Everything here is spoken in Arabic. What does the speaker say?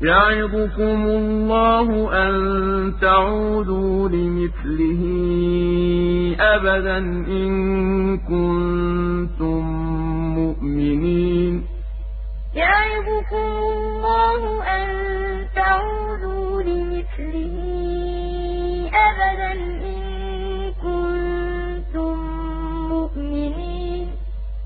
يَعِظُكُمُ اللَّهُ أَن تَعُودُوا لِمِثْلِهِ أَبَدًا إِن كُنتُم مُّؤْمِنِينَ. يَعِظُكُمُ اللَّهُ